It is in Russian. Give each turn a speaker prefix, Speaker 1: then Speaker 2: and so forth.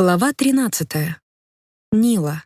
Speaker 1: Глава 13. Нила.